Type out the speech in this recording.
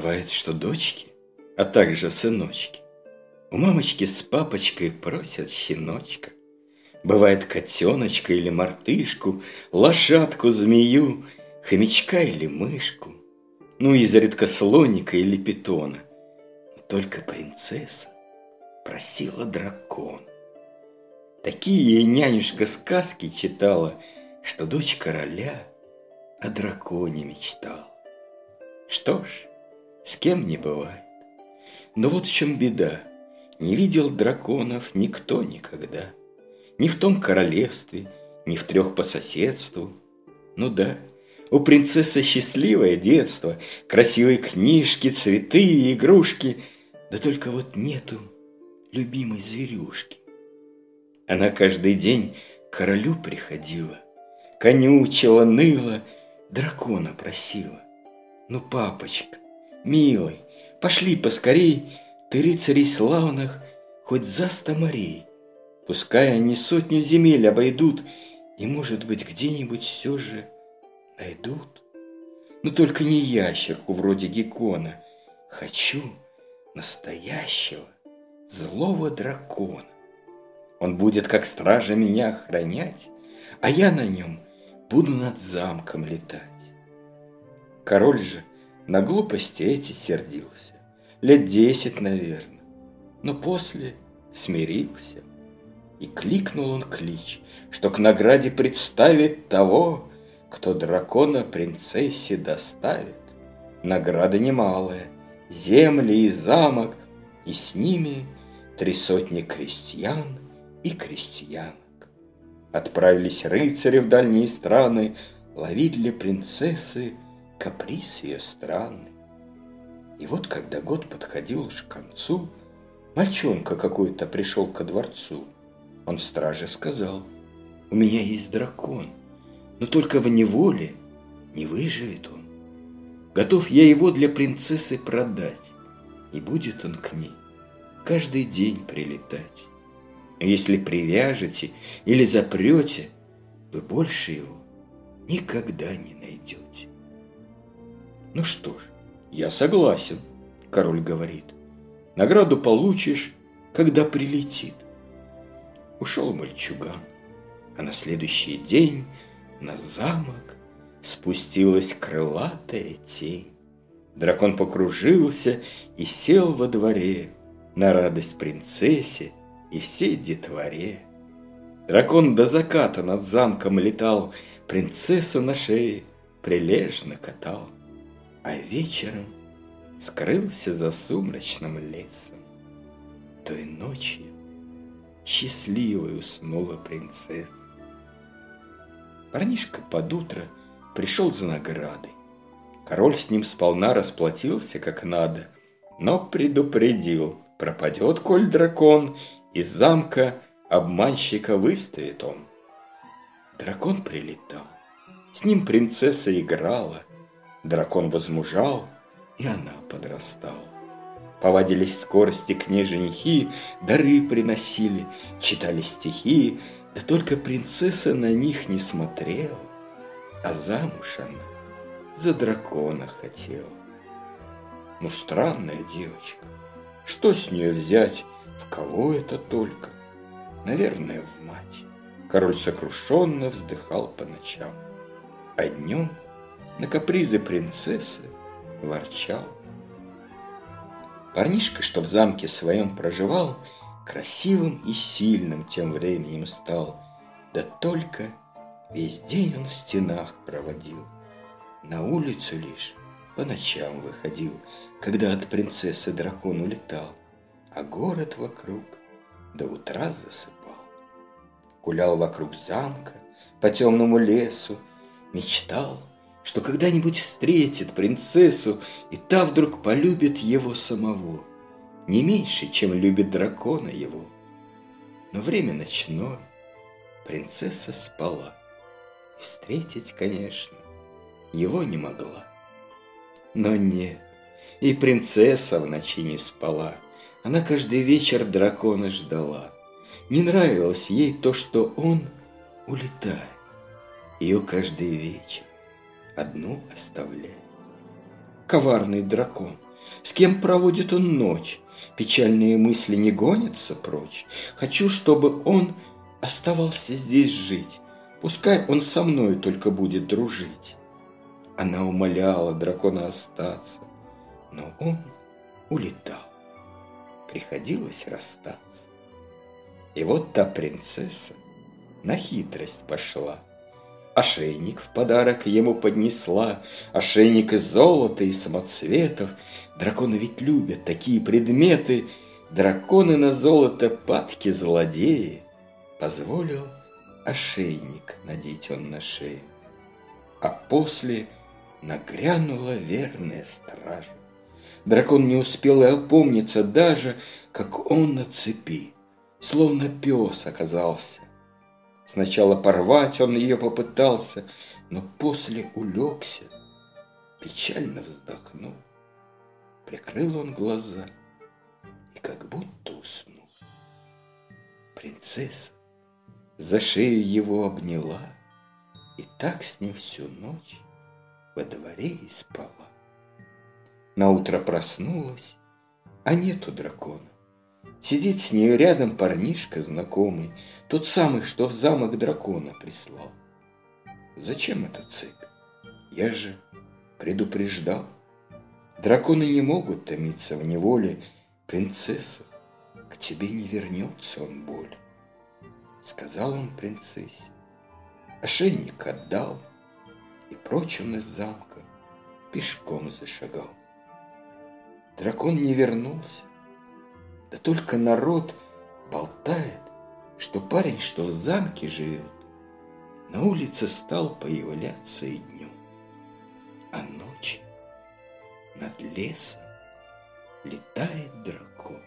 Бывает, что дочки, а также сыночки, у мамочки с папочкой просят щеночка. Бывает котеночка или мартышку, лошадку, змею, хомячка или мышку, ну, изредка слоника или питона. Только принцесса просила дракон. Такие ей нянюшка сказки читала, что дочь короля о драконе мечтала. Что ж, с кем не бывает. Но вот в чем беда. Не видел драконов никто никогда. Ни в том королевстве, ни в трех по соседству. Ну да, у принцессы счастливое детство, красивые книжки, цветы и игрушки. Да только вот нету любимой зверюшки. Она каждый день к королю приходила, конючила, ныла, дракона просила. Ну, папочка, милый, пошли поскорей, ты рыцарей славных, хоть за сто морей. Пускай они сотню земель обойдут, и, может быть, где-нибудь все же найдут. Но только не ящерку вроде Геккона. Хочу настоящего злого дракона. Он будет как стража меня охранять, а я на нем буду над замком летать. Король же на глупости эти сердился. Лет десять, наверное. Но после смирился. И кликнул он клич, что к награде представит того, кто дракона принцессе доставит. Награда немалая, земли и замок, и с ними три сотни крестьян и крестьянок. Отправились рыцари в дальние страны ловить для принцессы каприз ее странный. И вот, когда год подходил уж к концу, мальчонка какой-то пришел ко дворцу. Он страже сказал, у меня есть дракон, но только в неволе не выживет он. Готов я его для принцессы продать, и будет он к ней каждый день прилетать. Но если привяжете или запрете, вы больше его никогда не найдете. Ну что ж, я согласен, король говорит. Награду получишь, когда прилетит. Ушел мальчуган, а на следующий день на замок спустилась крылатая тень. Дракон покружился и сел во дворе на радость принцессе и всей детворе. Дракон до заката над замком летал, принцессу на шее прилежно катал а вечером скрылся за сумрачным лесом. Той ночью счастливой уснула принцесса. Парнишка под утро пришел за наградой. Король с ним сполна расплатился как надо, но предупредил, пропадет, коль дракон, из замка обманщика выставит он. Дракон прилетал, с ним принцесса играла, Дракон возмужал, и она подрастала. Повадились скорости к дары приносили, читали стихи, да только принцесса на них не смотрела, а замуж она за дракона хотела. Ну, странная девочка, что с нее взять, в кого это только? Наверное, в мать. Король сокрушенно вздыхал по ночам, а днем – на капризы принцессы ворчал. Парнишка, что в замке своем проживал, красивым и сильным тем временем стал, да только весь день он в стенах проводил. На улицу лишь по ночам выходил, когда от принцессы дракон улетал, а город вокруг до утра засыпал. Гулял вокруг замка, по темному лесу, мечтал, что когда-нибудь встретит принцессу, и та вдруг полюбит его самого, не меньше, чем любит дракона его. Но время ночное, принцесса спала, и встретить, конечно, его не могла. Но нет, и принцесса в ночи не спала, она каждый вечер дракона ждала. Не нравилось ей то, что он улетает, ее каждый вечер одну оставляй. Коварный дракон, С кем проводит он ночь? Печальные мысли не гонятся прочь. Хочу, чтобы он оставался здесь жить. Пускай он со мной только будет дружить. Она умоляла дракона остаться, но он улетал. Приходилось расстаться. И вот та принцесса на хитрость пошла. Ошейник в подарок ему поднесла, Ошейник из золота и самоцветов. Драконы ведь любят такие предметы, Драконы на золото падки злодеи. Позволил ошейник надеть он на шею. А после нагрянула верная стража. Дракон не успел и опомниться даже, как он на цепи, словно пес оказался. Сначала порвать он ее попытался, но после улегся, печально вздохнул. Прикрыл он глаза и как будто уснул. Принцесса за шею его обняла и так с ним всю ночь во дворе и спала. На утро проснулась, а нету дракона. Сидит с нею рядом парнишка знакомый, тот самый, что в замок дракона прислал. Зачем эта цепь? Я же предупреждал. Драконы не могут томиться в неволе, принцесса, к тебе не вернется он боль. Сказал он принцессе, ошейник отдал, и прочь он из замка пешком зашагал. Дракон не вернулся, да только народ болтает, что парень, что в замке живет, на улице стал появляться и днем, а ночью над лесом летает дракон.